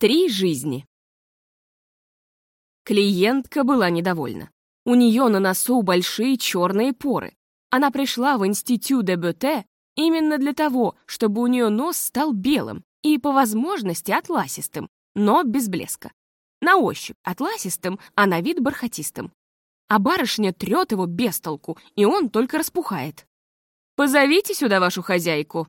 Три жизни. Клиентка была недовольна. У нее на носу большие черные поры. Она пришла в институт де именно для того, чтобы у нее нос стал белым и, по возможности, атласистым, но без блеска. На ощупь атласистым, а на вид бархатистым. А барышня трет его без толку, и он только распухает. «Позовите сюда вашу хозяйку».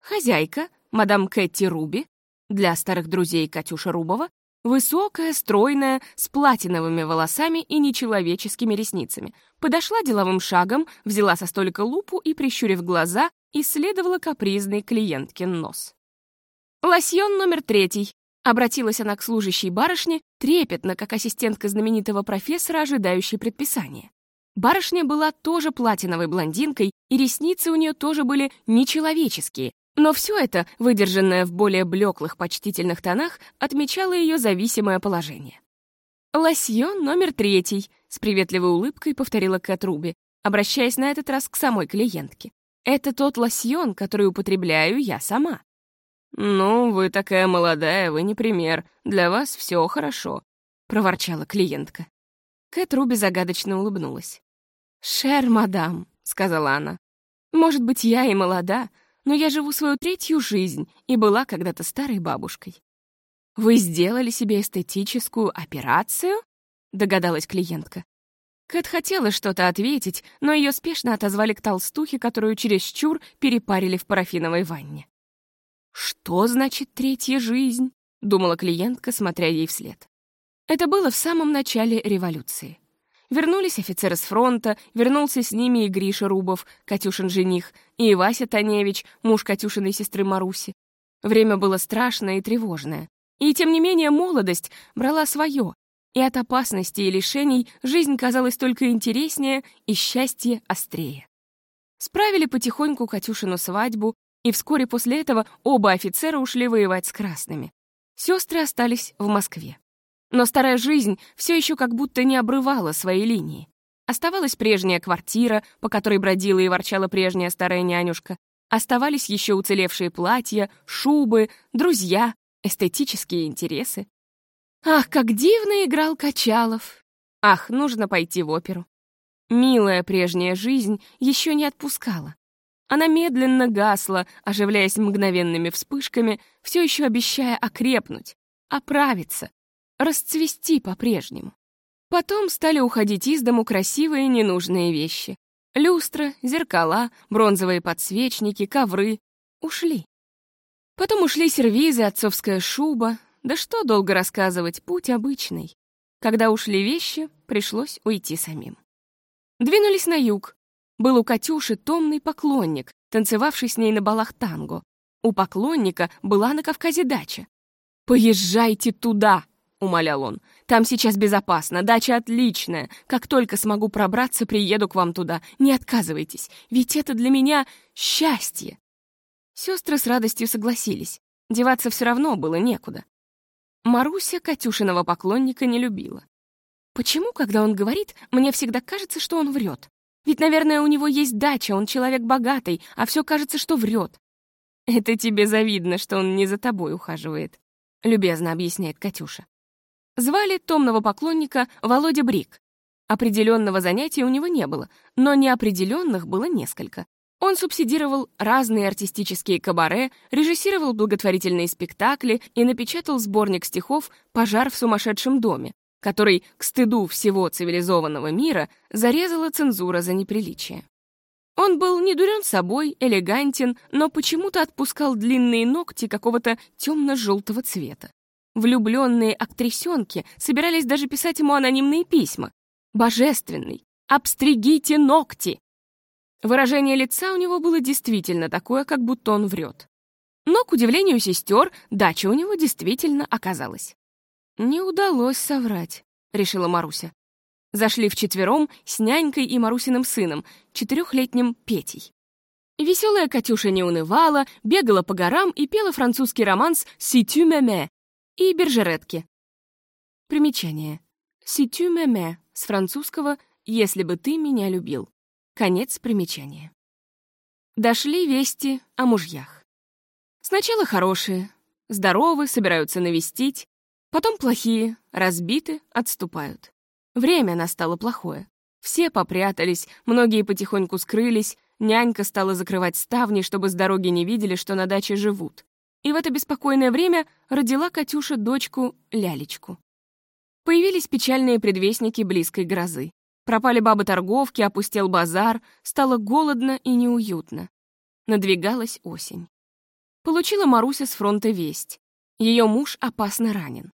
Хозяйка, мадам Кэти Руби, для старых друзей Катюша Рубова, высокая, стройная, с платиновыми волосами и нечеловеческими ресницами, подошла деловым шагом, взяла со столика лупу и, прищурив глаза, исследовала капризный клиенткин нос. «Лосьон номер третий», — обратилась она к служащей барышне, трепетно, как ассистентка знаменитого профессора, ожидающей предписания. Барышня была тоже платиновой блондинкой, и ресницы у нее тоже были нечеловеческие, но все это, выдержанное в более блеклых почтительных тонах, отмечало ее зависимое положение. «Лосьон номер третий», — с приветливой улыбкой повторила Кэт Руби, обращаясь на этот раз к самой клиентке. «Это тот лосьон, который употребляю я сама». «Ну, вы такая молодая, вы не пример. Для вас все хорошо», — проворчала клиентка. Кэт Руби загадочно улыбнулась. «Шер, мадам», — сказала она. «Может быть, я и молода, но я живу свою третью жизнь и была когда-то старой бабушкой. «Вы сделали себе эстетическую операцию?» — догадалась клиентка. Кэт хотела что-то ответить, но ее спешно отозвали к толстухе, которую чересчур перепарили в парафиновой ванне. «Что значит третья жизнь?» — думала клиентка, смотря ей вслед. Это было в самом начале революции. Вернулись офицеры с фронта, вернулся с ними и Гриша Рубов, Катюшин жених, и Вася Таневич, муж Катюшиной сестры Маруси. Время было страшное и тревожное. И тем не менее молодость брала свое, и от опасности и лишений жизнь казалась только интереснее и счастье острее. Справили потихоньку Катюшину свадьбу, и вскоре после этого оба офицера ушли воевать с красными. Сестры остались в Москве. Но старая жизнь все еще как будто не обрывала своей линии. Оставалась прежняя квартира, по которой бродила и ворчала прежняя старая нянюшка. Оставались еще уцелевшие платья, шубы, друзья, эстетические интересы. Ах, как дивно играл Качалов! Ах, нужно пойти в оперу. Милая прежняя жизнь еще не отпускала. Она медленно гасла, оживляясь мгновенными вспышками, все еще обещая окрепнуть, оправиться, расцвести по-прежнему. Потом стали уходить из дому красивые ненужные вещи. Люстра, зеркала, бронзовые подсвечники, ковры. Ушли. Потом ушли сервизы, отцовская шуба. Да что долго рассказывать, путь обычный. Когда ушли вещи, пришлось уйти самим. Двинулись на юг. Был у Катюши томный поклонник, танцевавший с ней на балах танго. У поклонника была на Кавказе дача. «Поезжайте туда!» Умолял он. «Там сейчас безопасно, дача отличная. Как только смогу пробраться, приеду к вам туда. Не отказывайтесь, ведь это для меня счастье». Сестры с радостью согласились. Деваться все равно было некуда. Маруся Катюшиного поклонника не любила. Почему, когда он говорит, мне всегда кажется, что он врет? Ведь, наверное, у него есть дача, он человек богатый, а все кажется, что врет. Это тебе завидно, что он не за тобой ухаживает, любезно объясняет Катюша. Звали томного поклонника Володя Брик. Определенного занятия у него не было, но неопределенных было несколько. Он субсидировал разные артистические кабаре, режиссировал благотворительные спектакли и напечатал сборник стихов «Пожар в сумасшедшем доме», который, к стыду всего цивилизованного мира, зарезала цензура за неприличие. Он был не дурен собой, элегантен, но почему-то отпускал длинные ногти какого-то темно-желтого цвета. Влюбленные актрисенки собирались даже писать ему анонимные письма. «Божественный! Обстригите ногти!» Выражение лица у него было действительно такое, как будто он врет. Но, к удивлению сестер, дача у него действительно оказалась. «Не удалось соврать», — решила Маруся. Зашли вчетвером с нянькой и Марусиным сыном, четырехлетним Петей. Веселая Катюша не унывала, бегала по горам и пела французский романс «Si tu m'aimais», и бержеретки. Примечание. «Si tu m'aimais» с французского «Если бы ты меня любил». Конец примечания. Дошли вести о мужьях. Сначала хорошие. Здоровы, собираются навестить. Потом плохие, разбиты, отступают. Время настало плохое. Все попрятались, многие потихоньку скрылись, нянька стала закрывать ставни, чтобы с дороги не видели, что на даче живут. И в это беспокойное время родила Катюша дочку Лялечку. Появились печальные предвестники близкой грозы. Пропали бабы-торговки, опустел базар, стало голодно и неуютно. Надвигалась осень. Получила Маруся с фронта весть. Ее муж опасно ранен.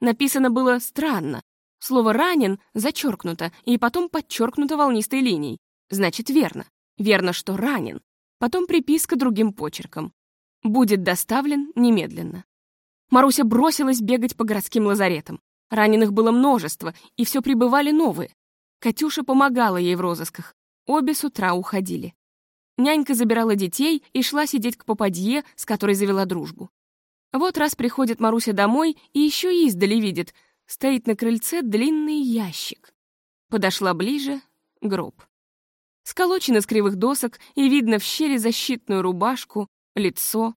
Написано было странно. Слово «ранен» зачеркнуто и потом подчеркнуто волнистой линией. Значит, верно. Верно, что ранен. Потом приписка другим почерком. Будет доставлен немедленно. Маруся бросилась бегать по городским лазаретам. Раненых было множество, и все прибывали новые. Катюша помогала ей в розысках. Обе с утра уходили. Нянька забирала детей и шла сидеть к попадье, с которой завела дружбу. Вот раз приходит Маруся домой и еще издали видит, стоит на крыльце длинный ящик. Подошла ближе — гроб. Сколочен из кривых досок, и видно в щели защитную рубашку, лицо.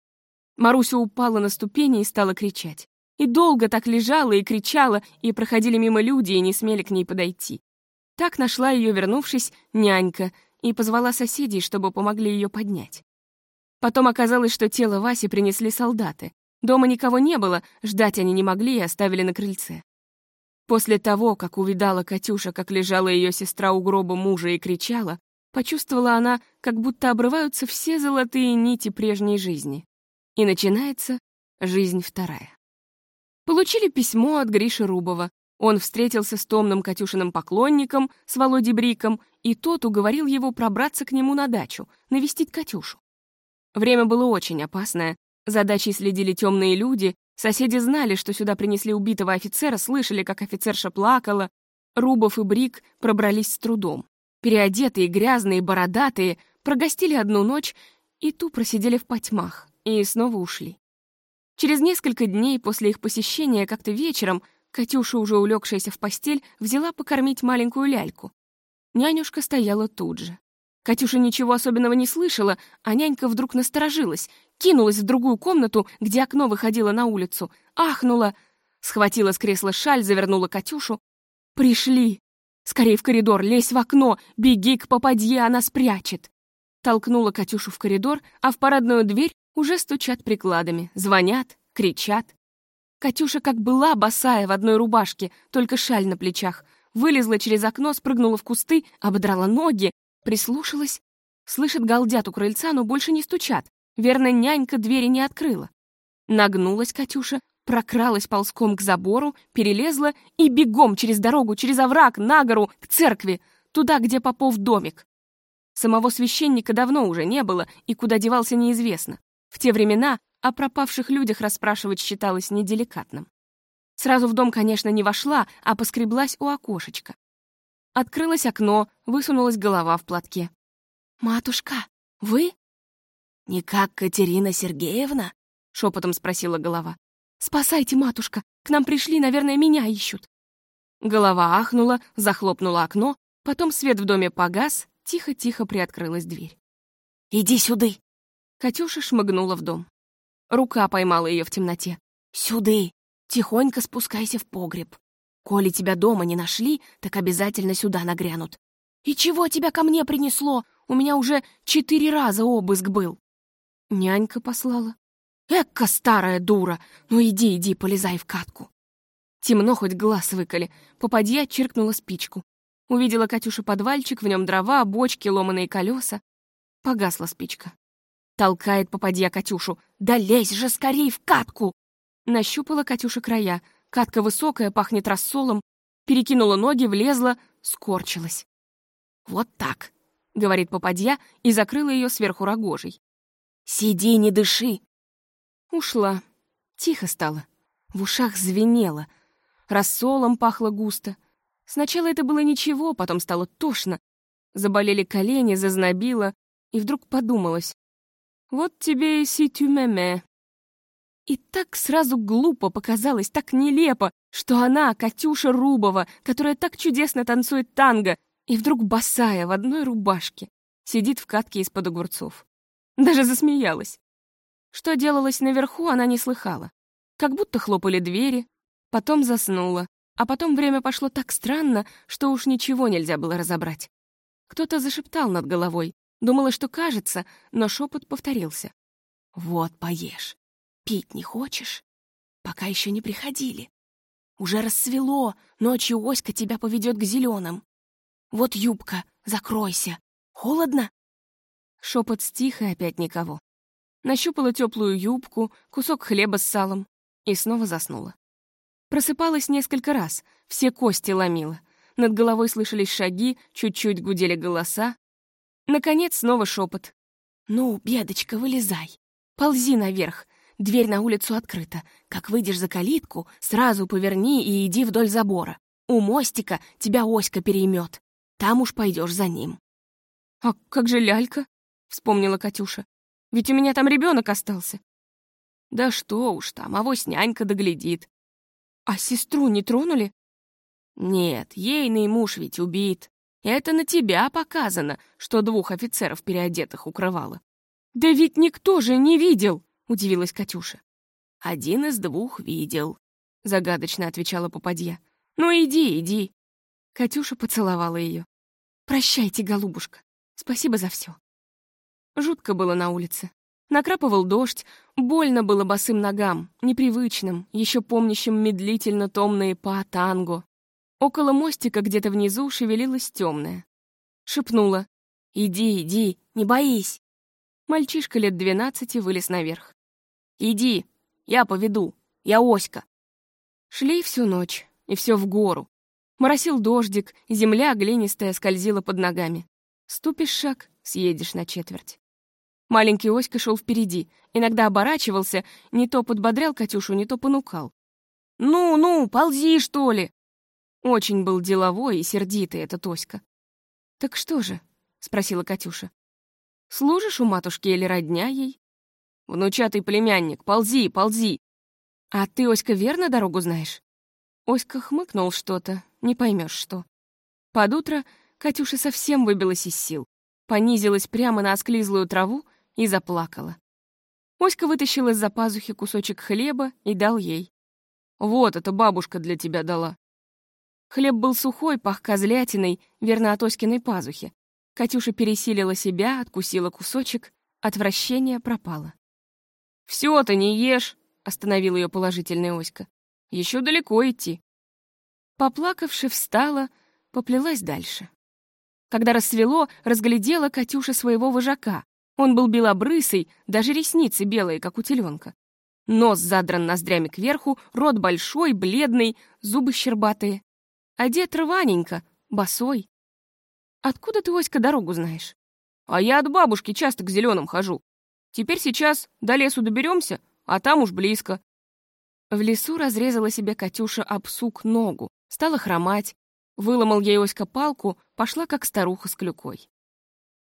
Маруся упала на ступени и стала кричать. И долго так лежала и кричала, и проходили мимо люди и не смели к ней подойти. Так нашла ее, вернувшись, нянька, и позвала соседей, чтобы помогли ее поднять. Потом оказалось, что тело Васи принесли солдаты. Дома никого не было, ждать они не могли и оставили на крыльце. После того, как увидала Катюша, как лежала ее сестра у гроба мужа и кричала, почувствовала она, как будто обрываются все золотые нити прежней жизни. И начинается жизнь вторая. Получили письмо от Гриши Рубова, он встретился с томным Катюшиным поклонником, с Володей Бриком, и тот уговорил его пробраться к нему на дачу, навестить Катюшу. Время было очень опасное. За дачей следили темные люди, соседи знали, что сюда принесли убитого офицера, слышали, как офицерша плакала. Рубов и Брик пробрались с трудом. Переодетые, грязные, бородатые, прогостили одну ночь и ту просидели в потьмах, и снова ушли. Через несколько дней после их посещения как-то вечером Катюша, уже улегшаяся в постель, взяла покормить маленькую ляльку. Нянюшка стояла тут же. Катюша ничего особенного не слышала, а нянька вдруг насторожилась, кинулась в другую комнату, где окно выходило на улицу, ахнула, схватила с кресла шаль, завернула Катюшу. «Пришли! Скорей в коридор, лезь в окно, беги к попадье, она спрячет!» Толкнула Катюшу в коридор, а в парадную дверь уже стучат прикладами, звонят, кричат. Катюша как была босая в одной рубашке, только шаль на плечах. Вылезла через окно, спрыгнула в кусты, ободрала ноги, прислушалась. Слышит, галдят у крыльца, но больше не стучат. Верно, нянька двери не открыла. Нагнулась Катюша, прокралась ползком к забору, перелезла и бегом через дорогу, через овраг, на гору, к церкви, туда, где попов домик. Самого священника давно уже не было, и куда девался неизвестно. В те времена о пропавших людях расспрашивать считалось неделикатным. Сразу в дом, конечно, не вошла, а поскреблась у окошечка. Открылось окно, высунулась голова в платке. «Матушка, вы?» «Не как Катерина Сергеевна?» — шепотом спросила голова. «Спасайте, матушка! К нам пришли, наверное, меня ищут!» Голова ахнула, захлопнула окно, потом свет в доме погас, тихо-тихо приоткрылась дверь. «Иди сюды!» Катюша шмыгнула в дом. Рука поймала ее в темноте. «Сюды! Тихонько спускайся в погреб. Коли тебя дома не нашли, так обязательно сюда нагрянут. И чего тебя ко мне принесло? У меня уже четыре раза обыск был». Нянька послала. «Экка старая дура! Ну иди, иди, полезай в катку!» Темно хоть глаз выколи. Попадья чиркнула спичку. Увидела Катюша подвальчик, в нем дрова, бочки, ломаные колеса. Погасла спичка. Толкает попадья Катюшу. «Да лезь же скорей в катку!» Нащупала Катюша края. Катка высокая, пахнет рассолом. Перекинула ноги, влезла, скорчилась. «Вот так», — говорит попадья и закрыла ее сверху рогожей. «Сиди, не дыши!» Ушла. Тихо стало. В ушах звенело. Рассолом пахло густо. Сначала это было ничего, потом стало тошно. Заболели колени, зазнобило, и вдруг подумалось. Вот тебе и ситюмеме. И так сразу глупо показалось, так нелепо, что она, Катюша Рубова, которая так чудесно танцует танго, и вдруг босая в одной рубашке, сидит в катке из-под огурцов. Даже засмеялась. Что делалось наверху, она не слыхала. как будто хлопали двери, потом заснула, а потом время пошло так странно, что уж ничего нельзя было разобрать. Кто-то зашептал над головой, думала, что кажется, но шепот повторился. «Вот, поешь. Пить не хочешь? Пока еще не приходили. Уже рассвело, ночью Оська тебя поведет к зеленым. Вот юбка, закройся. Холодно?» Шепот стих, и опять никого. Нащупала теплую юбку, кусок хлеба с салом и снова заснула. Просыпалась несколько раз, все кости ломила. Над головой слышались шаги, чуть-чуть гудели голоса. Наконец снова шепот. «Ну, бедочка, вылезай. Ползи наверх. Дверь на улицу открыта. Как выйдешь за калитку, сразу поверни и иди вдоль забора. У мостика тебя Оська переймет. Там уж пойдешь за ним». «А как же лялька?» — вспомнила Катюша. «Ведь у меня там ребенок остался». «Да что уж там, авось нянька доглядит». «А сестру не тронули?» «Нет, ейный муж ведь убит. Это на тебя показано, что двух офицеров переодетых укрывало». «Да ведь никто же не видел!» — удивилась Катюша. «Один из двух видел», — загадочно отвечала попадья. «Ну иди, иди». Катюша поцеловала ее. «Прощайте, голубушка. Спасибо за все». Жутко было на улице. Накрапывал дождь, больно было босым ногам, непривычным, еще помнящим медлительно томные па танго. Около мостика где-то внизу шевелилась темная. Шепнула. «Иди, иди, не боись!» Мальчишка лет двенадцати вылез наверх. «Иди, я поведу, я Оська». Шли всю ночь, и все в гору. Моросил дождик, земля глинистая скользила под ногами. Ступишь шаг, съедешь на четверть. Маленький Оська шел впереди, иногда оборачивался, не то подбодрял Катюшу, не то понукал. «Ну-ну, ползи, что ли!» Очень был деловой и сердитый этот Оська. «Так что же?» — спросила Катюша. Служишь у матушки или родня ей? Внучатый племянник, ползи, ползи. А ты, Оська, верно дорогу знаешь? Оська хмыкнул что-то, не поймешь что. Под утро Катюша совсем выбилась из сил, понизилась прямо на осклизлую траву и заплакала. Оська вытащил из-за пазухи кусочек хлеба и дал ей. «Вот, это бабушка для тебя дала». Хлеб был сухой, пах козлятиной, верно от Оськиной пазухи. Катюша пересилила себя, откусила кусочек, отвращение пропало. «Всё ты не ешь!» — остановил ее положительный Оська. «Еще далеко идти». Поплакавши, встала, поплелась дальше. Когда рассвело, разглядела Катюша своего вожака. Он был белобрысый, даже ресницы белые, как у теленка. Нос задран ноздрями кверху, рот большой, бледный, зубы щербатые. Одет рваненько, босой. Откуда ты, Оська, дорогу знаешь? А я от бабушки часто к зеленым хожу. Теперь сейчас до лесу доберемся, а там уж близко. В лесу разрезала себе Катюша об сук ногу, стала хромать. Выломал ей Оська палку, пошла как старуха с клюкой.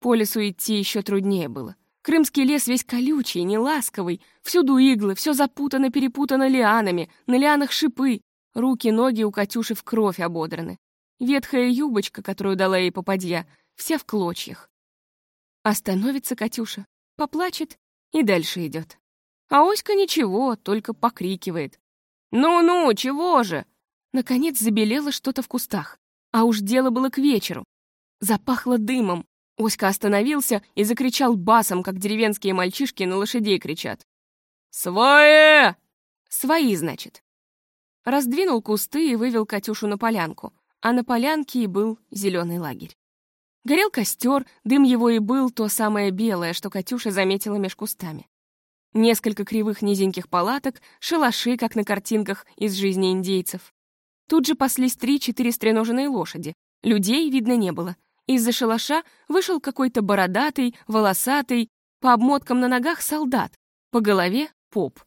По лесу идти еще труднее было. Крымский лес весь колючий, неласковый, всюду иглы, все запутано-перепутано лианами, на лианах шипы. Руки, ноги у Катюши в кровь ободраны. Ветхая юбочка, которую дала ей попадья, вся в клочьях. Остановится Катюша, поплачет и дальше идет. А Оська ничего, только покрикивает. «Ну-ну, чего же?» Наконец забелело что-то в кустах, а уж дело было к вечеру. Запахло дымом. Оська остановился и закричал басом, как деревенские мальчишки на лошадей кричат. «Свои!» «Свои, значит». Раздвинул кусты и вывел Катюшу на полянку а на полянке и был зеленый лагерь. Горел костер, дым его и был то самое белое, что Катюша заметила меж кустами. Несколько кривых низеньких палаток, шалаши, как на картинках из жизни индейцев. Тут же паслись три-четыре стреноженные лошади. Людей видно не было. Из-за шалаша вышел какой-то бородатый, волосатый, по обмоткам на ногах солдат, по голове — поп.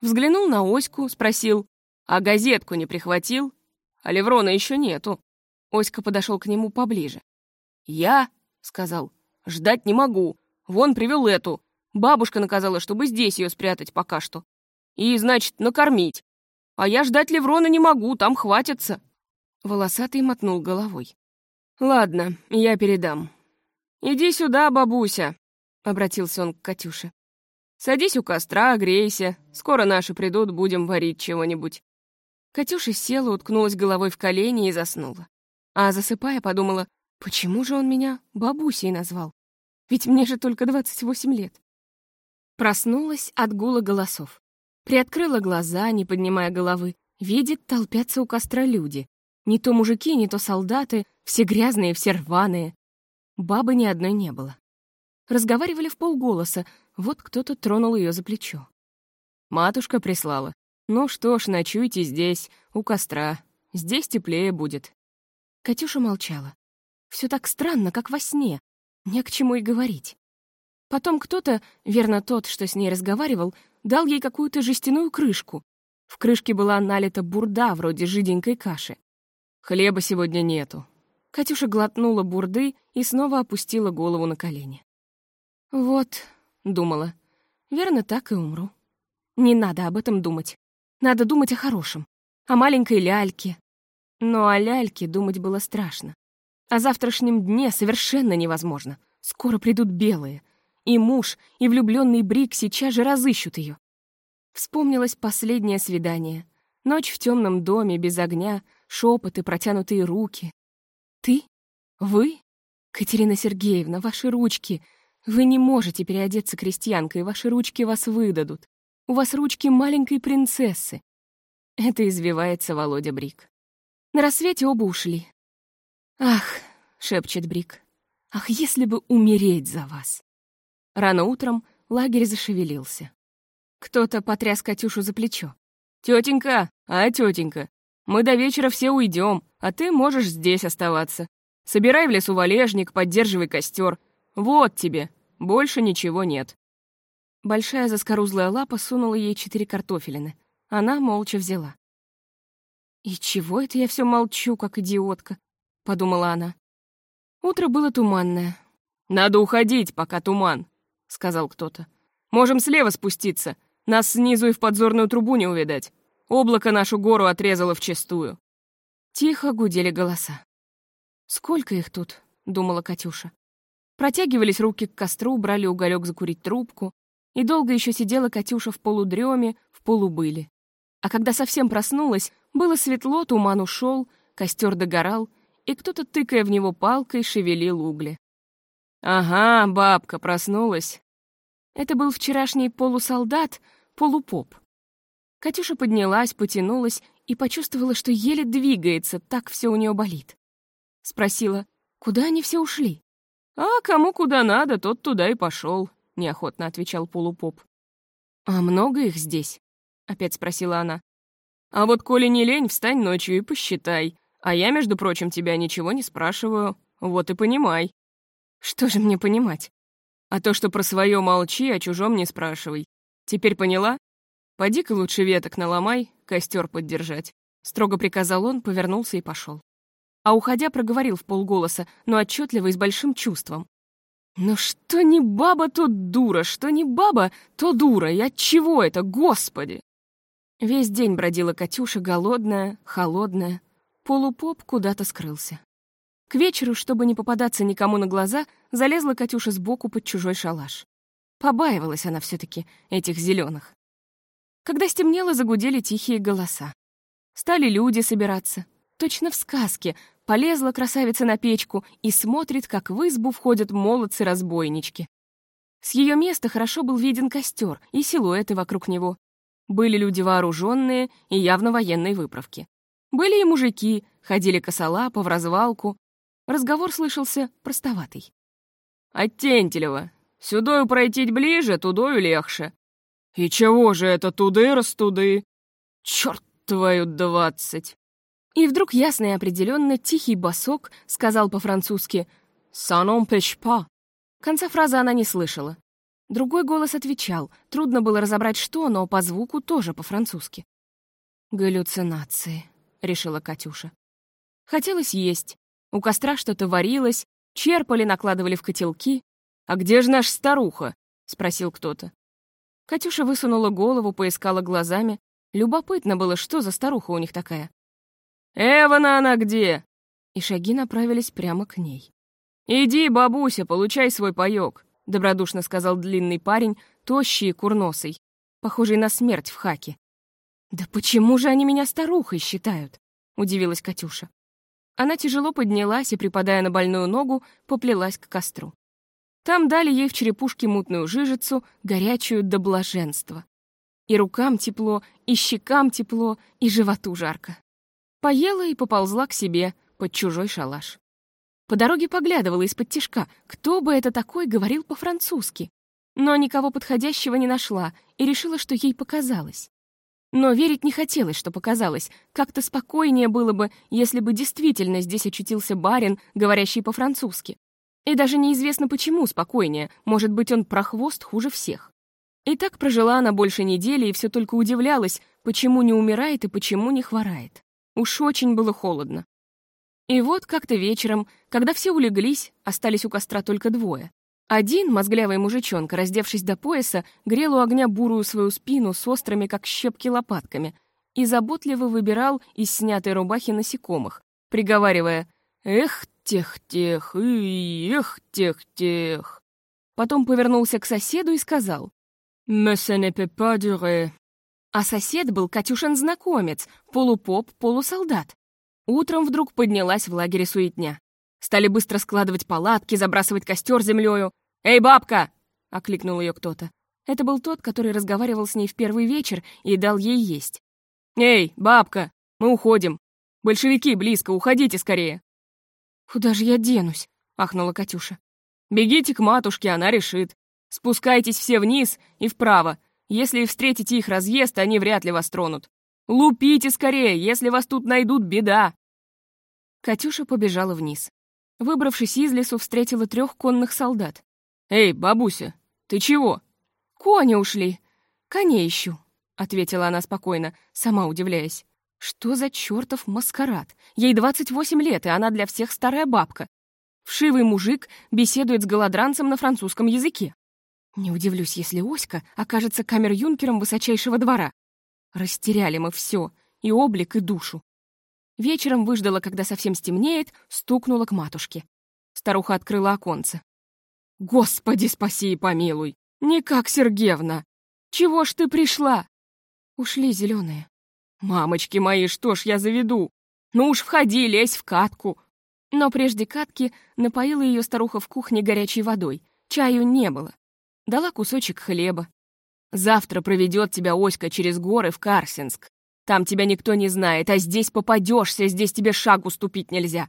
Взглянул на Оську, спросил, «А газетку не прихватил?» а Леврона еще нету». Оська подошел к нему поближе. «Я?» — сказал. «Ждать не могу. Вон привел эту. Бабушка наказала, чтобы здесь ее спрятать пока что. И, значит, накормить. А я ждать Леврона не могу, там хватится». Волосатый мотнул головой. «Ладно, я передам. Иди сюда, бабуся», — обратился он к Катюше. Садись у костра, грейся. Скоро наши придут, будем варить чего-нибудь». Катюша села, уткнулась головой в колени и заснула. А засыпая, подумала, почему же он меня бабусей назвал? Ведь мне же только 28 лет. Проснулась от гула голосов. Приоткрыла глаза, не поднимая головы. Видит, толпятся у костра люди. Не то мужики, не то солдаты, все грязные, все рваные. Бабы ни одной не было. Разговаривали в полголоса, вот кто-то тронул ее за плечо. Матушка прислала. «Ну что ж, ночуйте здесь, у костра. Здесь теплее будет». Катюша молчала. Все так странно, как во сне. Не к чему и говорить. Потом кто-то, верно тот, что с ней разговаривал, дал ей какую-то жестяную крышку. В крышке была налита бурда, вроде жиденькой каши. «Хлеба сегодня нету». Катюша глотнула бурды и снова опустила голову на колени. «Вот», — думала, — «верно, так и умру». Не надо об этом думать. Надо думать о хорошем, о маленькой ляльке. Но о ляльке думать было страшно. О завтрашнем дне совершенно невозможно. Скоро придут белые — и муж, и влюбленный Брик сейчас же разыщут ее. Вспомнилось последнее свидание. Ночь в темном доме, без огня, шепот и протянутые руки. Ты? Вы? Катерина Сергеевна, ваши ручки. Вы не можете переодеться крестьянкой, ваши ручки вас выдадут. У вас ручки маленькой принцессы. Это извивается Володя Брик. На рассвете оба ушли. «Ах», — шепчет Брик, — «ах, если бы умереть за вас!» Рано утром лагерь зашевелился. Кто-то потряс Катюшу за плечо. «Тетенька, а тетенька, мы до вечера все уйдем, а ты можешь здесь оставаться. Собирай в лесу валежник, поддерживай костер. Вот тебе, больше ничего нет». Большая заскорузлая лапа сунула ей четыре картофелины. Она молча взяла. «И чего это я все молчу, как идиотка?» — подумала она. Утро было туманное. «Надо уходить, пока туман», — сказал кто-то. «Можем слева спуститься. Нас снизу и в подзорную трубу не увидать. Облако нашу гору отрезало вчистую». Тихо гудели голоса. «Сколько их тут?» — думала Катюша. Протягивались руки к костру, брали уголек закурить трубку, и долго еще сидела Катюша в полудреме, в полубыле. А когда совсем проснулась, было светло, туман ушел, костер догорал, и кто-то, тыкая в него палкой, шевелил угли. «Ага, бабка проснулась. Это был вчерашний полусолдат, полупоп. Катюша поднялась, потянулась и почувствовала, что еле двигается, так все у нее болит. Спросила, куда они все ушли? «А кому куда надо, тот туда и пошел», — неохотно отвечал полупоп. «А много их здесь?» — опять спросила она. «А вот коли не лень, встань ночью и посчитай. А я, между прочим, тебя ничего не спрашиваю. Вот и понимай». «Что же мне понимать?» А то, что про свое молчи, о чужом не спрашивай. Теперь поняла? Поди-ка лучше веток наломай, костер поддержать. Строго приказал он, повернулся и пошел. А уходя, проговорил в полголоса, но отчетливо и с большим чувством. «Ну что не баба, то дура, что не баба, то дура, и от чего это, господи?» Весь день бродила Катюша, голодная, холодная. Полупоп куда-то скрылся. К вечеру, чтобы не попадаться никому на глаза, залезла Катюша сбоку под чужой шалаш. Побаивалась она все таки этих зеленых. Когда стемнело, загудели тихие голоса. Стали люди собираться. Точно в сказке. Полезла красавица на печку и смотрит, как в избу входят молодцы-разбойнички. С ее места хорошо был виден костер и силуэты вокруг него. Были люди вооруженные и явно военной выправки. Были и мужики, ходили косолапо в развалку, Разговор слышался простоватый. «Оттентелево. Сюдою пройти ближе, тудою легче». «И чего же это туды-растуды? Черт твою двадцать!» И вдруг ясно и определенно тихий босок сказал по-французски «Санон пешпа». Конца фразы она не слышала. Другой голос отвечал. Трудно было разобрать, что, но по звуку тоже по-французски. «Галлюцинации», — решила Катюша. Хотелось есть. У костра что-то варилось, черпали, накладывали в котелки. «А где же наша старуха?» — спросил кто-то. Катюша высунула голову, поискала глазами. Любопытно было, что за старуха у них такая. «Эвана она где?» И шаги направились прямо к ней. «Иди, бабуся, получай свой паёк. — добродушно сказал длинный парень, тощий и курносый, похожий на смерть в хаке. «Да почему же они меня старухой считают?» — удивилась Катюша. Она тяжело поднялась и, припадая на больную ногу, поплелась к костру. Там дали ей в черепушке мутную жижицу, горячую до блаженства. И рукам тепло, и щекам тепло, и животу жарко. Поела и поползла к себе под чужой шалаш. По дороге поглядывала из-под тишка, кто бы это такой говорил по-французски. Но никого подходящего не нашла и решила, что ей показалось. Но верить не хотелось, что показалось. Как-то спокойнее было бы, если бы действительно здесь очутился барин, говорящий по-французски. И даже неизвестно почему спокойнее, может быть, он прохвост хуже всех. И так прожила она больше недели и все только удивлялась, почему не умирает и почему не хворает. Уж очень было холодно. И вот как-то вечером, когда все улеглись, остались у костра только двое. Один, мозглявый мужичонка, раздевшись до пояса, грел у огня бурую свою спину с острыми, как щепки, лопатками и заботливо выбирал из снятой рубахи насекомых, приговаривая «Эх, тех-тех, и эх, тех-тех». Потом повернулся к соседу и сказал «Mais ce ne peut pas durer». А сосед был Катюшин знакомец, полупоп, полусолдат. Утром вдруг поднялась в лагере суетня. Стали быстро складывать палатки, забрасывать костер землею. «Эй, бабка!» — окликнул ее кто-то. Это был тот, который разговаривал с ней в первый вечер и дал ей есть. «Эй, бабка, мы уходим. Большевики близко, уходите скорее». «Куда же я денусь?» — ахнула Катюша. «Бегите к матушке, она решит. Спускайтесь все вниз и вправо. Если встретите их разъезд, они вряд ли вас тронут. Лупите скорее, если вас тут найдут, беда!» Катюша побежала вниз. Выбравшись из лесу, встретила трех конных солдат. «Эй, бабуся, ты чего?» «Кони ушли. Коней ищу», — ответила она спокойно, сама удивляясь. «Что за чертов маскарад? Ей 28 лет, и она для всех старая бабка. Вшивый мужик беседует с голодранцем на французском языке. Не удивлюсь, если Оська окажется камер-юнкером высочайшего двора. Растеряли мы все, и облик, и душу. Вечером выждала, когда совсем стемнеет, стукнула к матушке. Старуха открыла оконце. «Господи, спаси и помилуй! Никак, Сергеевна! Чего ж ты пришла?» Ушли зеленые. «Мамочки мои, что ж я заведу? Ну уж входи, лезь в катку!» Но прежде катки напоила ее старуха в кухне горячей водой. Чаю не было. Дала кусочек хлеба. «Завтра проведет тебя Оська через горы в Карсинск. Там тебя никто не знает, а здесь попадешься, здесь тебе шагу ступить нельзя.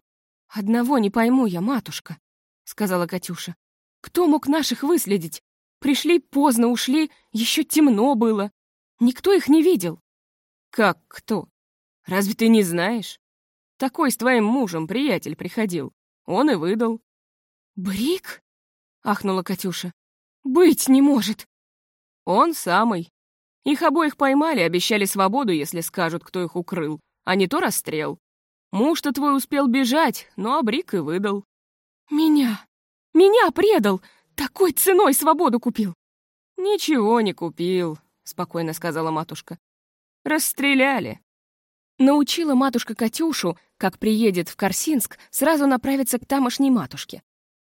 Одного не пойму я, матушка, — сказала Катюша. Кто мог наших выследить? Пришли поздно, ушли, еще темно было. Никто их не видел. Как кто? Разве ты не знаешь? Такой с твоим мужем приятель приходил. Он и выдал. Брик? Ахнула Катюша. Быть не может. Он самый. Их обоих поймали, обещали свободу, если скажут, кто их укрыл, а не то расстрел. Муж-то твой успел бежать, но обрик и выдал. Меня! Меня предал! Такой ценой свободу купил! Ничего не купил, спокойно сказала матушка. Расстреляли. Научила матушка Катюшу, как приедет в Корсинск, сразу направиться к тамошней матушке.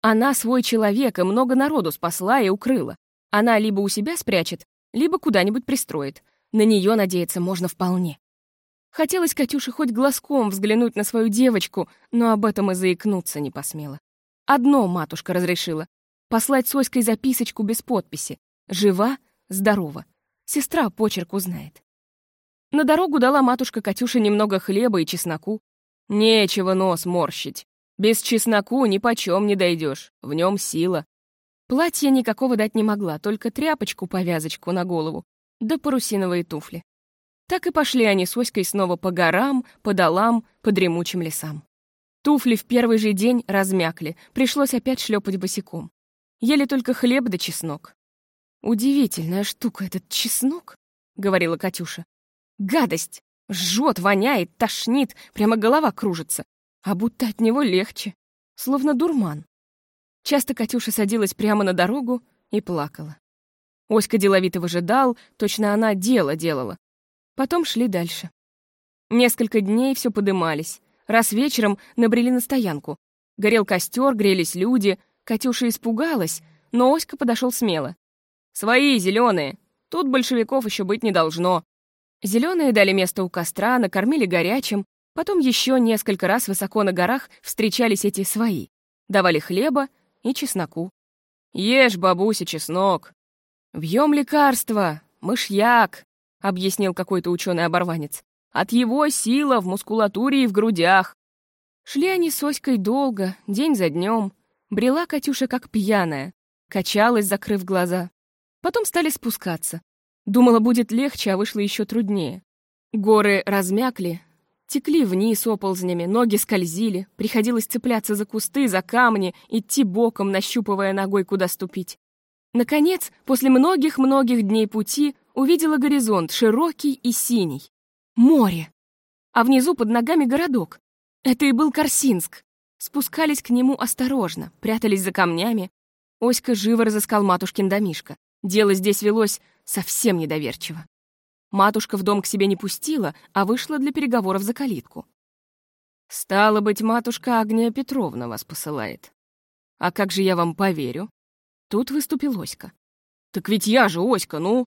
Она свой человек и много народу спасла и укрыла. Она либо у себя спрячет, либо куда-нибудь пристроит. На нее надеяться можно вполне. Хотелось Катюше хоть глазком взглянуть на свою девочку, но об этом и заикнуться не посмела. Одно матушка разрешила — послать с Оськой записочку без подписи. Жива, здорова. Сестра почерк узнает. На дорогу дала матушка Катюше немного хлеба и чесноку. Нечего нос морщить. Без чесноку ни почем не дойдешь, в нем сила. Платья никакого дать не могла, только тряпочку-повязочку на голову, да парусиновые туфли. Так и пошли они с Оськой снова по горам, по долам, по дремучим лесам. Туфли в первый же день размякли, пришлось опять шлепать босиком. Ели только хлеб да чеснок. «Удивительная штука этот чеснок», — говорила Катюша. «Гадость! Жжет, воняет, тошнит, прямо голова кружится. А будто от него легче, словно дурман. Часто Катюша садилась прямо на дорогу и плакала. Оська деловито выжидал, точно она дело делала. Потом шли дальше. Несколько дней все подымались. Раз вечером набрели на стоянку. Горел костер, грелись люди. Катюша испугалась, но Оська подошел смело. «Свои, зеленые. Тут большевиков еще быть не должно». Зеленые дали место у костра, накормили горячим, потом еще несколько раз высоко на горах встречались эти свои. Давали хлеба и чесноку. «Ешь, бабуся, чеснок!» «Вьем лекарства, мышьяк», — объяснил какой-то ученый оборванец. «От его сила в мускулатуре и в грудях». Шли они с Оськой долго, день за днем. Брела Катюша как пьяная, качалась, закрыв глаза. Потом стали спускаться. Думала, будет легче, а вышло еще труднее. Горы размякли, текли вниз оползнями, ноги скользили, приходилось цепляться за кусты, за камни, идти боком, нащупывая ногой, куда ступить. Наконец, после многих-многих дней пути, увидела горизонт, широкий и синий. Море. А внизу под ногами городок. Это и был Корсинск. Спускались к нему осторожно, прятались за камнями. Оська живо разыскал матушкин домишко. Дело здесь велось совсем недоверчиво. Матушка в дом к себе не пустила, а вышла для переговоров за калитку. «Стало быть, матушка Агния Петровна вас посылает. А как же я вам поверю?» Тут выступил Оська. «Так ведь я же Оська, ну!»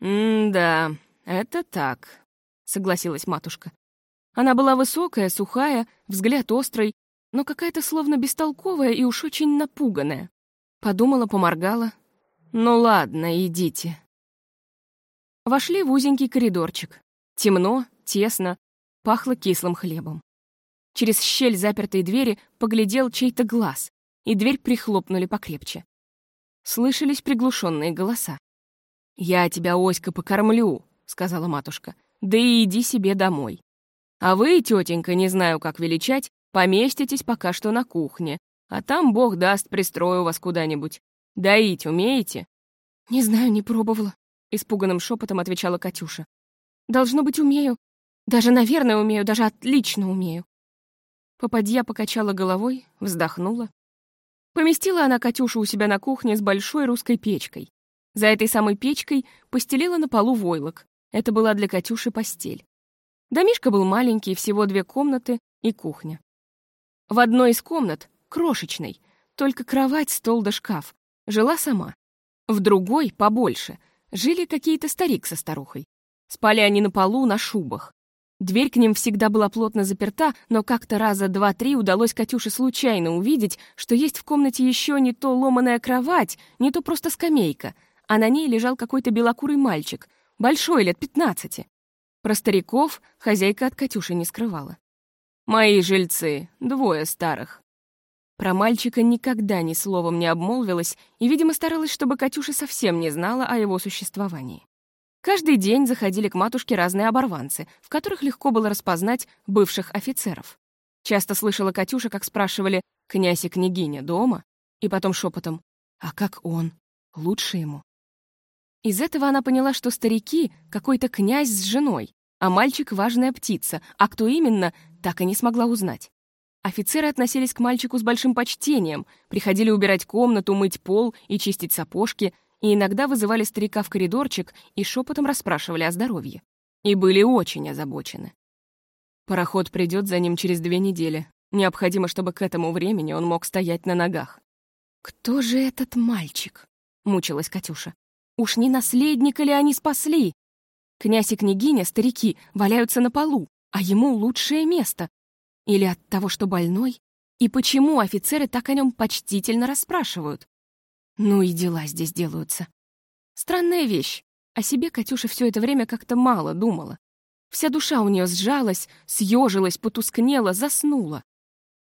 «М-да, это так», — согласилась матушка. Она была высокая, сухая, взгляд острый, но какая-то словно бестолковая и уж очень напуганная. Подумала, поморгала. «Ну ладно, идите». Вошли в узенький коридорчик. Темно, тесно, пахло кислым хлебом. Через щель запертой двери поглядел чей-то глаз, и дверь прихлопнули покрепче. Слышались приглушенные голоса. «Я тебя, Оська, покормлю», — сказала матушка. «Да и иди себе домой. А вы, тетенька, не знаю, как величать, поместитесь пока что на кухне, а там, бог даст, пристрою вас куда-нибудь. Доить умеете?» «Не знаю, не пробовала», — испуганным шепотом отвечала Катюша. «Должно быть, умею. Даже, наверное, умею, даже отлично умею». Попадья покачала головой, вздохнула. Поместила она Катюшу у себя на кухне с большой русской печкой. За этой самой печкой постелила на полу войлок. Это была для Катюши постель. Домишко был маленький, всего две комнаты и кухня. В одной из комнат, крошечной, только кровать, стол да шкаф, жила сама. В другой, побольше, жили какие-то старик со старухой. Спали они на полу на шубах. Дверь к ним всегда была плотно заперта, но как-то раза два-три удалось Катюше случайно увидеть, что есть в комнате еще не то ломаная кровать, не то просто скамейка, а на ней лежал какой-то белокурый мальчик, большой, лет пятнадцати. Про стариков хозяйка от Катюши не скрывала. «Мои жильцы, двое старых». Про мальчика никогда ни словом не обмолвилась и, видимо, старалась, чтобы Катюша совсем не знала о его существовании. Каждый день заходили к матушке разные оборванцы, в которых легко было распознать бывших офицеров. Часто слышала Катюша, как спрашивали «князь и княгиня дома?» и потом шепотом «А как он? Лучше ему?» Из этого она поняла, что старики — какой-то князь с женой, а мальчик — важная птица, а кто именно, так и не смогла узнать. Офицеры относились к мальчику с большим почтением, приходили убирать комнату, мыть пол и чистить сапожки, и иногда вызывали старика в коридорчик и шепотом расспрашивали о здоровье. И были очень озабочены. Пароход придет за ним через две недели. Необходимо, чтобы к этому времени он мог стоять на ногах. «Кто же этот мальчик?» — мучилась Катюша. Уж не наследника ли они спасли? Князь и княгиня, старики, валяются на полу, а ему лучшее место. Или от того, что больной? И почему офицеры так о нем почтительно расспрашивают? Ну и дела здесь делаются. Странная вещь. О себе Катюша все это время как-то мало думала. Вся душа у нее сжалась, съежилась, потускнела, заснула.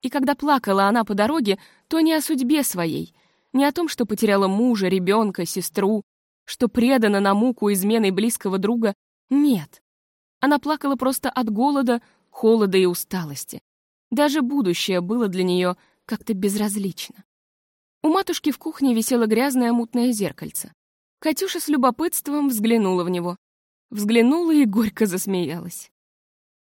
И когда плакала она по дороге, то не о судьбе своей, не о том, что потеряла мужа, ребенка, сестру, что предана на муку изменой близкого друга, нет. Она плакала просто от голода, холода и усталости. Даже будущее было для нее как-то безразлично. У матушки в кухне висело грязное мутное зеркальце. Катюша с любопытством взглянула в него. Взглянула и горько засмеялась.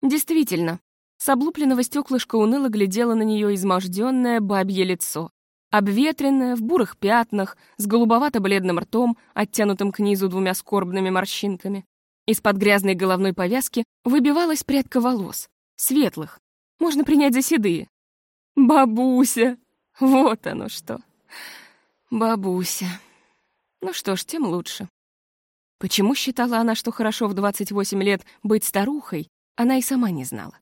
Действительно, с облупленного стеклышка уныло глядело на нее изможденное бабье лицо, обветренная, в бурых пятнах, с голубовато-бледным ртом, оттянутым к низу двумя скорбными морщинками. Из-под грязной головной повязки выбивалась прядка волос, светлых, можно принять за седые. «Бабуся! Вот оно что! Бабуся. Ну что ж, тем лучше. Почему считала она, что хорошо в 28 лет быть старухой, она и сама не знала.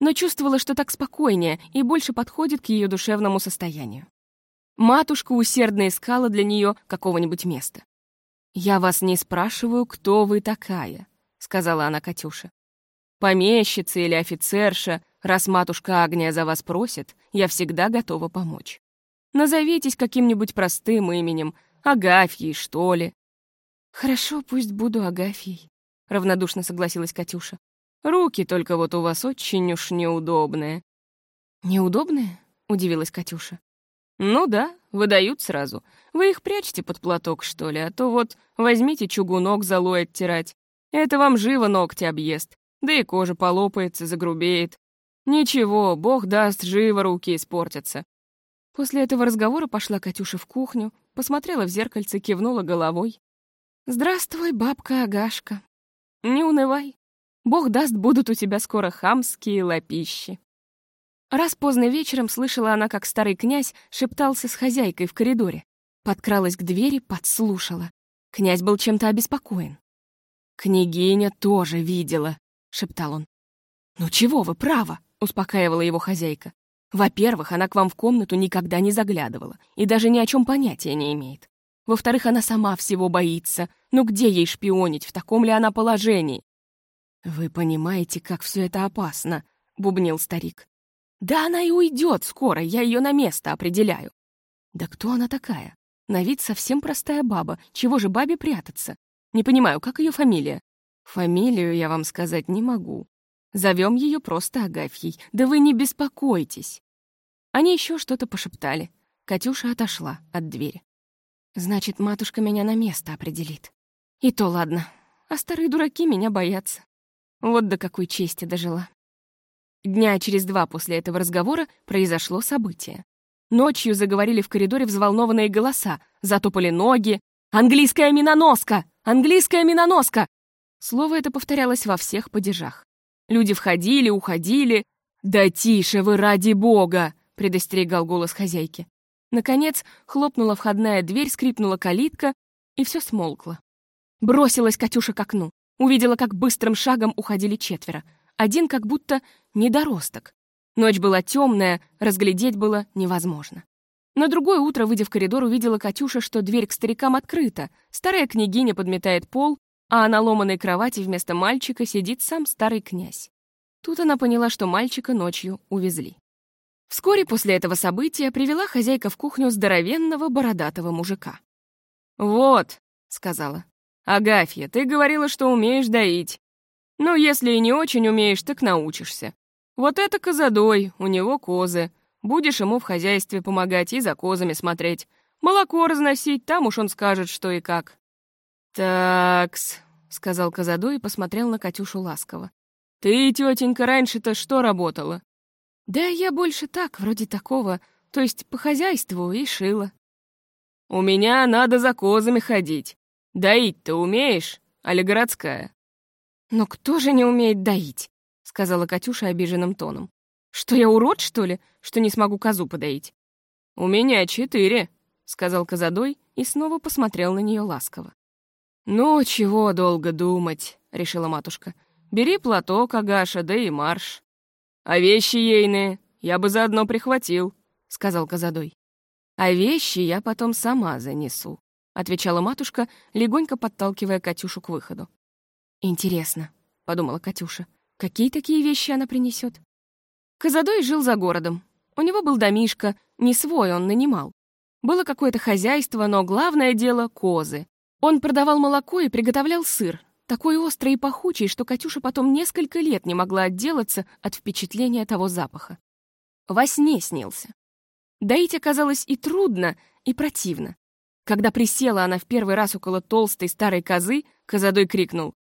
Но чувствовала, что так спокойнее и больше подходит к ее душевному состоянию. Матушка усердно искала для нее какого-нибудь места. «Я вас не спрашиваю, кто вы такая», — сказала она Катюше. «Помещица или офицерша, раз матушка Агния за вас просит, я всегда готова помочь. Назовитесь каким-нибудь простым именем, Агафьей, что ли». «Хорошо, пусть буду Агафьей», — равнодушно согласилась Катюша. «Руки только вот у вас очень уж неудобные». «Неудобные?» — удивилась Катюша. «Ну да, выдают сразу. Вы их прячете под платок, что ли, а то вот возьмите чугунок золой оттирать. Это вам живо ногти объест, да и кожа полопается, загрубеет. Ничего, бог даст, живо руки испортятся». После этого разговора пошла Катюша в кухню, посмотрела в зеркальце, кивнула головой. «Здравствуй, бабка Агашка. Не унывай. Бог даст, будут у тебя скоро хамские лапищи». Раз поздно вечером слышала она, как старый князь шептался с хозяйкой в коридоре. Подкралась к двери, подслушала. Князь был чем-то обеспокоен. «Княгиня тоже видела», — шептал он. «Ну чего вы, право», — успокаивала его хозяйка. «Во-первых, она к вам в комнату никогда не заглядывала и даже ни о чем понятия не имеет. Во-вторых, она сама всего боится. Ну где ей шпионить, в таком ли она положении?» «Вы понимаете, как все это опасно», — бубнил старик. Да она и уйдет скоро, я ее на место определяю. Да кто она такая? На вид совсем простая баба. Чего же бабе прятаться? Не понимаю, как ее фамилия? Фамилию я вам сказать не могу. Зовем ее просто Агафьей. Да вы не беспокойтесь. Они еще что-то пошептали. Катюша отошла от двери. Значит, матушка меня на место определит. И то ладно. А старые дураки меня боятся. Вот до какой чести дожила. Дня через два после этого разговора произошло событие. Ночью заговорили в коридоре взволнованные голоса, затопали ноги. «Английская миноноска! Английская миноноска!» Слово это повторялось во всех падежах. Люди входили, уходили. «Да тише вы, ради бога!» — предостерегал голос хозяйки. Наконец, хлопнула входная дверь, скрипнула калитка, и все смолкло. Бросилась Катюша к окну. Увидела, как быстрым шагом уходили четверо. Один как будто недоросток. Ночь была темная, разглядеть было невозможно. На другое утро, выйдя в коридор, увидела Катюша, что дверь к старикам открыта, старая княгиня подметает пол, а на ломаной кровати вместо мальчика сидит сам старый князь. Тут она поняла, что мальчика ночью увезли. Вскоре после этого события привела хозяйка в кухню здоровенного бородатого мужика. «Вот», — сказала, — «Агафья, ты говорила, что умеешь доить. Ну, если и не очень умеешь, так научишься. Вот это козадой, у него козы. Будешь ему в хозяйстве помогать и за козами смотреть. Молоко разносить, там уж он скажет, что и как». «Такс», — сказал Козадой и посмотрел на Катюшу ласково. «Ты, тетенька, раньше-то что работала?» «Да я больше так, вроде такого, то есть по хозяйству и шила». «У меня надо за козами ходить. Доить-то умеешь, али городская?» «Но кто же не умеет доить?» — сказала Катюша обиженным тоном. «Что я урод, что ли, что не смогу козу подоить?» «У меня четыре», — сказал Козадой и снова посмотрел на нее ласково. «Ну, чего долго думать», — решила матушка. «Бери платок, Агаша, да и марш». «А вещи ейные я бы заодно прихватил», — сказал Козадой. «А вещи я потом сама занесу», — отвечала матушка, легонько подталкивая Катюшу к выходу. «Интересно», — подумала Катюша, — «какие такие вещи она принесет?» Казадой жил за городом. У него был домишко, не свой он нанимал. Было какое-то хозяйство, но главное дело — козы. Он продавал молоко и приготовлял сыр, такой острый и пахучий, что Катюша потом несколько лет не могла отделаться от впечатления того запаха. Во сне снился. Доить оказалось и трудно, и противно. Когда присела она в первый раз около толстой старой козы, Козадой крикнул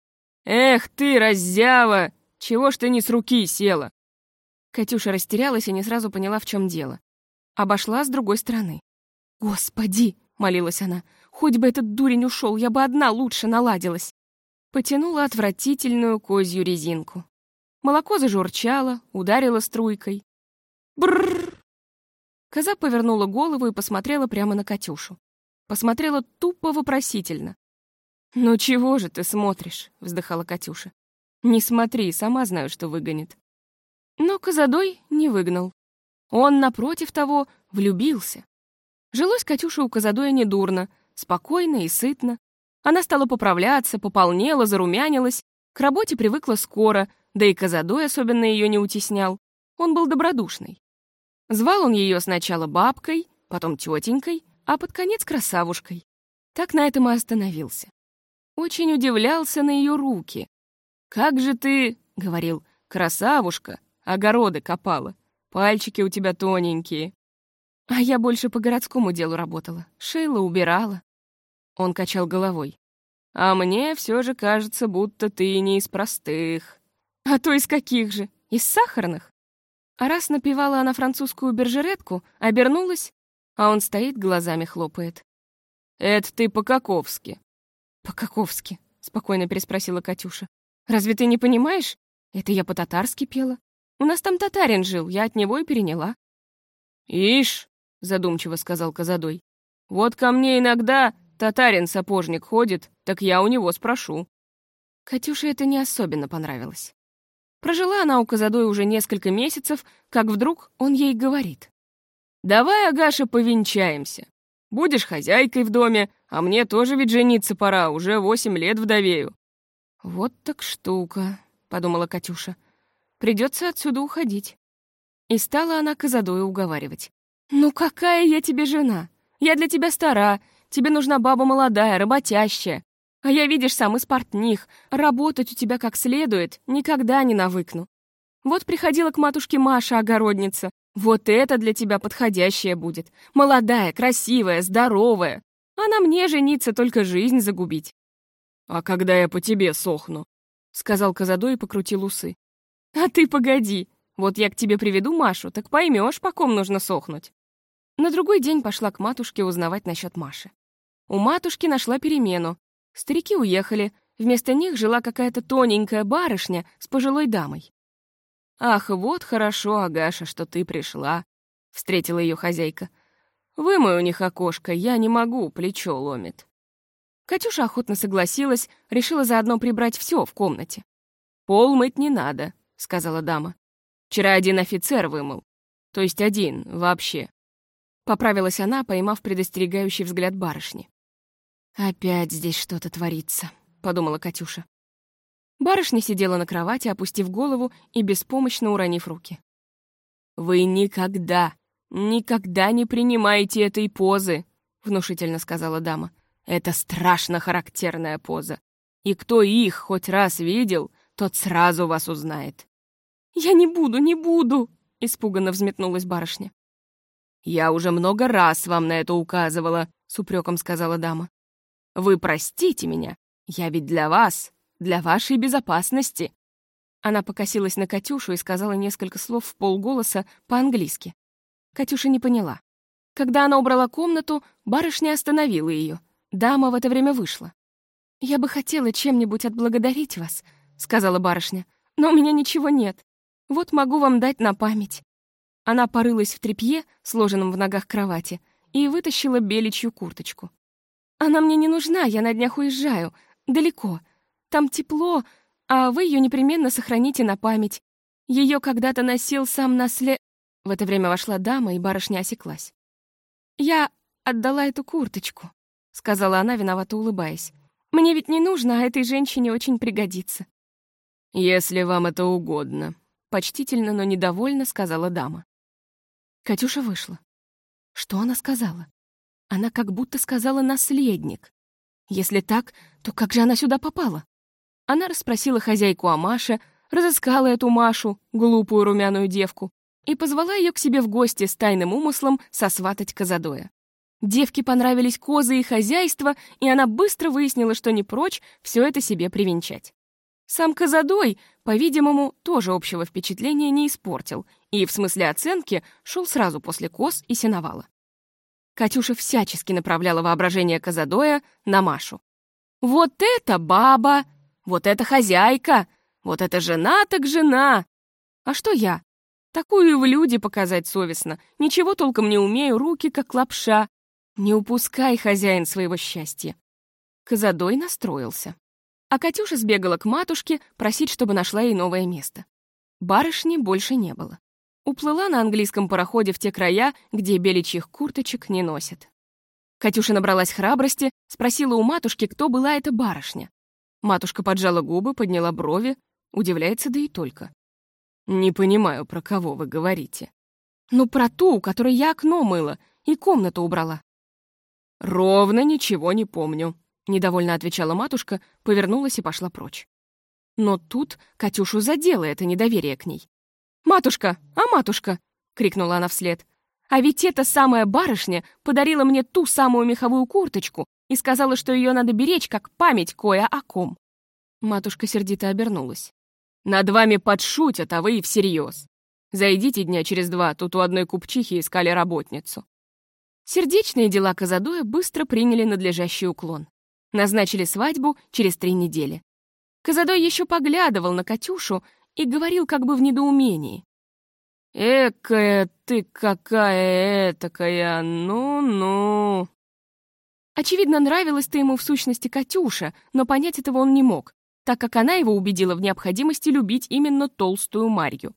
«Эх ты, раззява! Чего ж ты не с руки села?» Катюша растерялась и не сразу поняла, в чем дело. Обошла с другой стороны. «Господи!» — молилась она. «Хоть бы этот дурень ушел, я бы одна лучше наладилась!» Потянула отвратительную козью резинку. Молоко зажурчало, ударило струйкой. Бррр! Коза повернула голову и посмотрела прямо на Катюшу. посмотрела тупо вопросительно. «Ну чего же ты смотришь?» — вздыхала Катюша. «Не смотри, сама знаю, что выгонит». Но Казадой не выгнал. Он, напротив того, влюбился. Жилось Катюше у Казадоя недурно, спокойно и сытно. Она стала поправляться, пополнела, зарумянилась, к работе привыкла скоро, да и Казадой особенно ее не утеснял. Он был добродушный. Звал он ее сначала бабкой, потом тетенькой, а под конец красавушкой. Так на этом и остановился. Очень удивлялся на ее руки. «Как же ты, — говорил, — красавушка, огороды копала. Пальчики у тебя тоненькие». А я больше по городскому делу работала. Шила, убирала. Он качал головой. «А мне все же кажется, будто ты не из простых». «А то из каких же? Из сахарных?» А раз напевала она французскую бержеретку, обернулась, а он стоит, глазами хлопает. «Это ты по-каковски». «По-каковски?» — спокойно переспросила Катюша. «Разве ты не понимаешь? Это я по-татарски пела. У нас там татарин жил, я от него и переняла». «Ишь!» — задумчиво сказал Казадой. «Вот ко мне иногда татарин-сапожник ходит, так я у него спрошу». Катюше это не особенно понравилось. Прожила она у Казадой уже несколько месяцев, как вдруг он ей говорит. «Давай, Агаша, повенчаемся. Будешь хозяйкой в доме, а мне тоже ведь жениться пора, уже восемь лет вдовею». «Вот так штука», — подумала Катюша. «Придется отсюда уходить». И стала она Казадою уговаривать. «Ну какая я тебе жена? Я для тебя стара, тебе нужна баба молодая, работящая. А я, видишь, сам из портних. Работать у тебя как следует никогда не навыкну. Вот приходила к матушке Маша, огородница. Вот это для тебя подходящее будет. Молодая, красивая, здоровая. А на мне жениться только жизнь загубить. «А когда я по тебе сохну?» — сказал Казадой и покрутил усы. «А ты погоди. Вот я к тебе приведу Машу, так поймешь, по ком нужно сохнуть». На другой день пошла к матушке узнавать насчет Маши. У матушки нашла перемену. Старики уехали, вместо них жила какая-то тоненькая барышня с пожилой дамой. «Ах, вот хорошо, Агаша, что ты пришла», — встретила ее хозяйка. «Вымой у них окошко, я не могу, плечо ломит». Катюша охотно согласилась, решила заодно прибрать все в комнате. «Пол мыть не надо», — сказала дама. «Вчера один офицер вымыл. То есть один, вообще». Поправилась она, поймав предостерегающий взгляд барышни. «Опять здесь что-то творится», — подумала Катюша. Барышня сидела на кровати, опустив голову и беспомощно уронив руки. «Вы никогда, никогда не принимаете этой позы», — внушительно сказала дама. «Это страшно характерная поза. И кто их хоть раз видел, тот сразу вас узнает». «Я не буду, не буду», — испуганно взметнулась барышня. «Я уже много раз вам на это указывала», — с упреком сказала дама. Вы простите меня, я ведь для вас, для вашей безопасности». Она покосилась на Катюшу и сказала несколько слов в полголоса по-английски. Катюша не поняла. Когда она убрала комнату, барышня остановила ее. Дама в это время вышла. «Я бы хотела чем-нибудь отблагодарить вас», — сказала барышня, «но у меня ничего нет. Вот могу вам дать на память». Она порылась в тряпье, сложенном в ногах кровати, и вытащила беличью курточку. Она мне не нужна, я на днях уезжаю. Далеко. Там тепло, а вы ее непременно сохраните на память. Ее когда-то носил сам наслед...» В это время вошла дама, и барышня осеклась. «Я отдала эту курточку», — сказала она, виновато улыбаясь. «Мне ведь не нужно, а этой женщине очень пригодится». «Если вам это угодно», — почтительно, но недовольно сказала дама. Катюша вышла. Что она сказала? Она как будто сказала «наследник». Если так, то как же она сюда попала? Она расспросила хозяйку о Маше, разыскала эту Машу, глупую румяную девку, и позвала ее к себе в гости с тайным умыслом сосватать Казадоя. Девке понравились козы и хозяйство, и она быстро выяснила, что не прочь все это себе привенчать. Сам Казадой, по-видимому, тоже общего впечатления не испортил, и в смысле оценки шел сразу после коз и сеновала. Катюша всячески направляла воображение Казадоя на Машу. «Вот это баба! Вот это хозяйка! Вот это жена так жена! А что я? Такую и в люди показать совестно. Ничего толком не умею, руки как лапша. Не упускай, хозяин, своего счастья. Казадой настроился. А Катюша сбегала к матушке просить, чтобы нашла ей новое место. Барышни больше не было. Уплыла на английском пароходе в те края, где беличьих курточек не носят. Катюша набралась храбрости, спросила у матушки, кто была эта барышня. Матушка поджала губы, подняла брови, удивляется да и только. «Не понимаю, про кого вы говорите». «Ну, про ту, у которой я окно мыла и комнату убрала». «Ровно ничего не помню», — недовольно отвечала матушка, повернулась и пошла прочь. Но тут Катюшу задело это недоверие к ней. «Матушка! А матушка!» — крикнула она вслед. «А ведь эта самая барышня подарила мне ту самую меховую курточку и сказала, что ее надо беречь, как память кое о ком». Матушка сердито обернулась. «Над вами подшутят, а вы и всерьез. Зайдите дня через два, тут у одной купчихи искали работницу». Сердечные дела Казадоя быстро приняли надлежащий уклон. Назначили свадьбу через три недели. Казадой еще поглядывал на Катюшу и говорил как бы в недоумении. «Экая ты какая этакая, ну-ну!» Очевидно, нравилась-то ему в сущности Катюша, но понять этого он не мог, так как она его убедила в необходимости любить именно толстую Марью.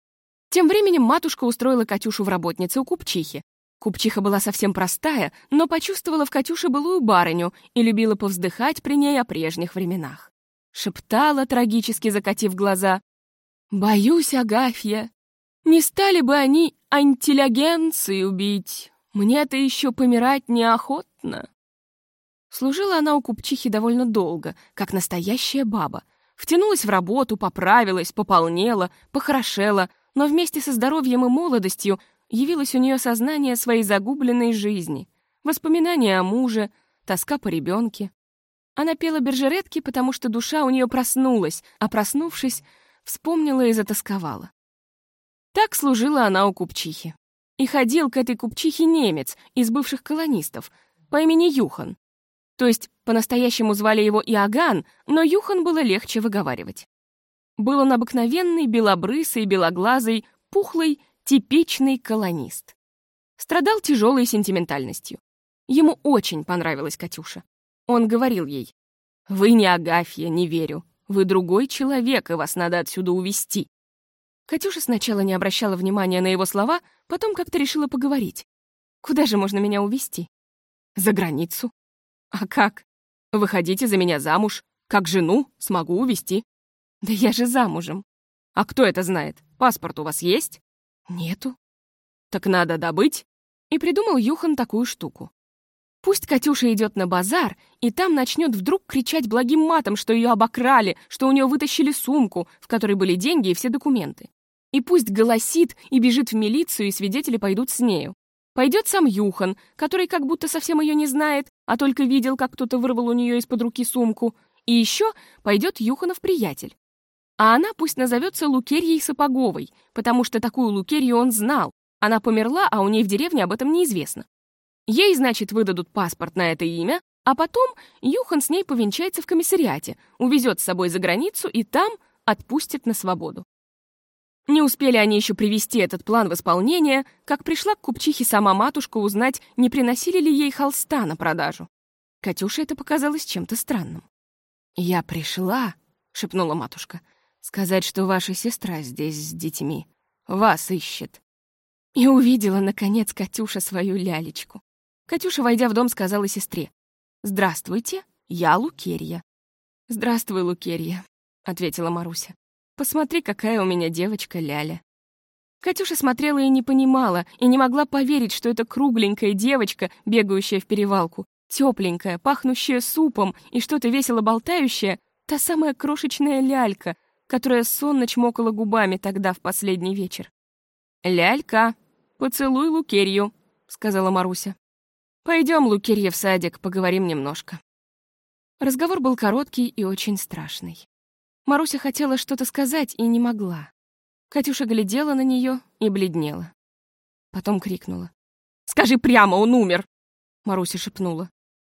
Тем временем матушка устроила Катюшу в работнице у купчихи. Купчиха была совсем простая, но почувствовала в Катюше былую барыню и любила повздыхать при ней о прежних временах. Шептала, трагически закатив глаза. «Боюсь, Агафья, не стали бы они антилягенции убить. Мне-то еще помирать неохотно». Служила она у купчихи довольно долго, как настоящая баба. Втянулась в работу, поправилась, пополнела, похорошела, но вместе со здоровьем и молодостью явилось у нее сознание своей загубленной жизни, воспоминания о муже, тоска по ребенке. Она пела бержеретки, потому что душа у нее проснулась, а проснувшись, вспомнила и затасковала. Так служила она у купчихи. И ходил к этой купчихе немец из бывших колонистов по имени Юхан. То есть по-настоящему звали его Иоганн, но Юхан было легче выговаривать. Был он обыкновенный, белобрысый, белоглазый, пухлый, типичный колонист. Страдал тяжелой сентиментальностью. Ему очень понравилась Катюша. Он говорил ей, «Вы не Агафья, не верю. Вы другой человек, и вас надо отсюда увести. Катюша сначала не обращала внимания на его слова, потом как-то решила поговорить. «Куда же можно меня увезти?» «За границу». «А как? Выходите за меня замуж. Как жену смогу увезти». «Да я же замужем». «А кто это знает? Паспорт у вас есть?» «Нету». «Так надо добыть». И придумал Юхан такую штуку. Пусть Катюша идет на базар, и там начнет вдруг кричать благим матом, что ее обокрали, что у нее вытащили сумку, в которой были деньги и все документы. И пусть голосит и бежит в милицию, и свидетели пойдут с нею. Пойдет сам Юхан, который как будто совсем ее не знает, а только видел, как кто-то вырвал у нее из-под руки сумку. И еще пойдет Юханов приятель. А она пусть назовется Лукерьей Сапоговой, потому что такую Лукерью он знал. Она померла, а у ней в деревне об этом неизвестно. Ей, значит, выдадут паспорт на это имя, а потом Юхан с ней повенчается в комиссариате, увезет с собой за границу и там отпустит на свободу. Не успели они еще привести этот план в исполнение, как пришла к купчихе сама матушка узнать, не приносили ли ей холста на продажу. Катюше это показалось чем-то странным. «Я пришла», — шепнула матушка, — «сказать, что ваша сестра здесь с детьми. Вас ищет». И увидела, наконец, Катюша свою лялечку. Катюша, войдя в дом, сказала сестре. «Здравствуйте, я Лукерья». «Здравствуй, Лукерья», — ответила Маруся. «Посмотри, какая у меня девочка Ляля». Катюша смотрела и не понимала, и не могла поверить, что это кругленькая девочка, бегающая в перевалку, тепленькая, пахнущая супом и что-то весело болтающее, та самая крошечная лялька, которая сонно чмокала губами тогда в последний вечер. «Лялька, поцелуй Лукерью», — сказала Маруся. Пойдем, Лукерья, в садик, поговорим немножко. Разговор был короткий и очень страшный. Маруся хотела что-то сказать и не могла. Катюша глядела на нее и бледнела. Потом крикнула. «Скажи прямо, он умер!» Маруся шепнула.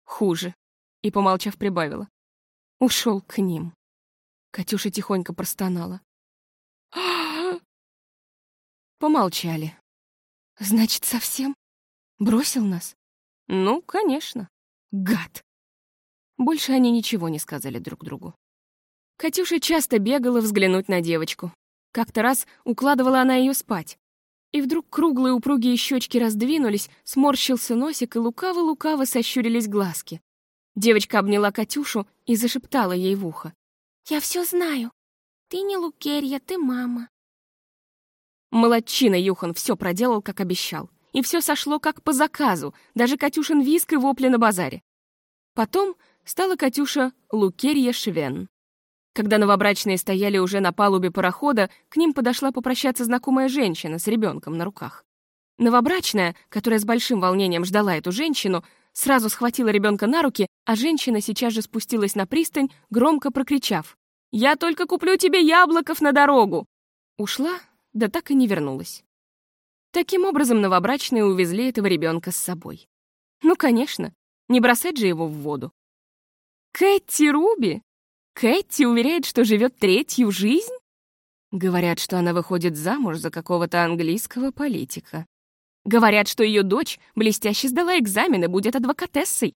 «Хуже». И, помолчав, прибавила. Ушел к ним. Катюша тихонько простонала. Помолчали. «Значит, совсем? Бросил нас?» Ну, конечно. Гад. Больше они ничего не сказали друг другу. Катюша часто бегала взглянуть на девочку. Как-то раз укладывала она ее спать. И вдруг круглые упругие щечки раздвинулись, сморщился носик, и лукаво-лукаво сощурились глазки. Девочка обняла Катюшу и зашептала ей в ухо. «Я все знаю. Ты не Лукерья, ты мама». Молодчина Юхан все проделал, как обещал. И все сошло как по заказу, даже Катюшин виск и вопли на базаре. Потом стала Катюша Лукерья Швен. Когда новобрачные стояли уже на палубе парохода, к ним подошла попрощаться знакомая женщина с ребенком на руках. Новобрачная, которая с большим волнением ждала эту женщину, сразу схватила ребенка на руки, а женщина сейчас же спустилась на пристань, громко прокричав «Я только куплю тебе яблоков на дорогу!» Ушла, да так и не вернулась. Таким образом, новобрачные увезли этого ребенка с собой. Ну, конечно, не бросать же его в воду. Кэти Руби Кэти уверяет, что живет третью жизнь? Говорят, что она выходит замуж за какого-то английского политика. Говорят, что ее дочь блестяще сдала экзамен и будет адвокатессой.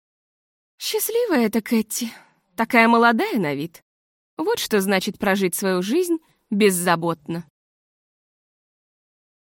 Счастливая эта Кэти. Такая молодая на вид. Вот что значит прожить свою жизнь беззаботно.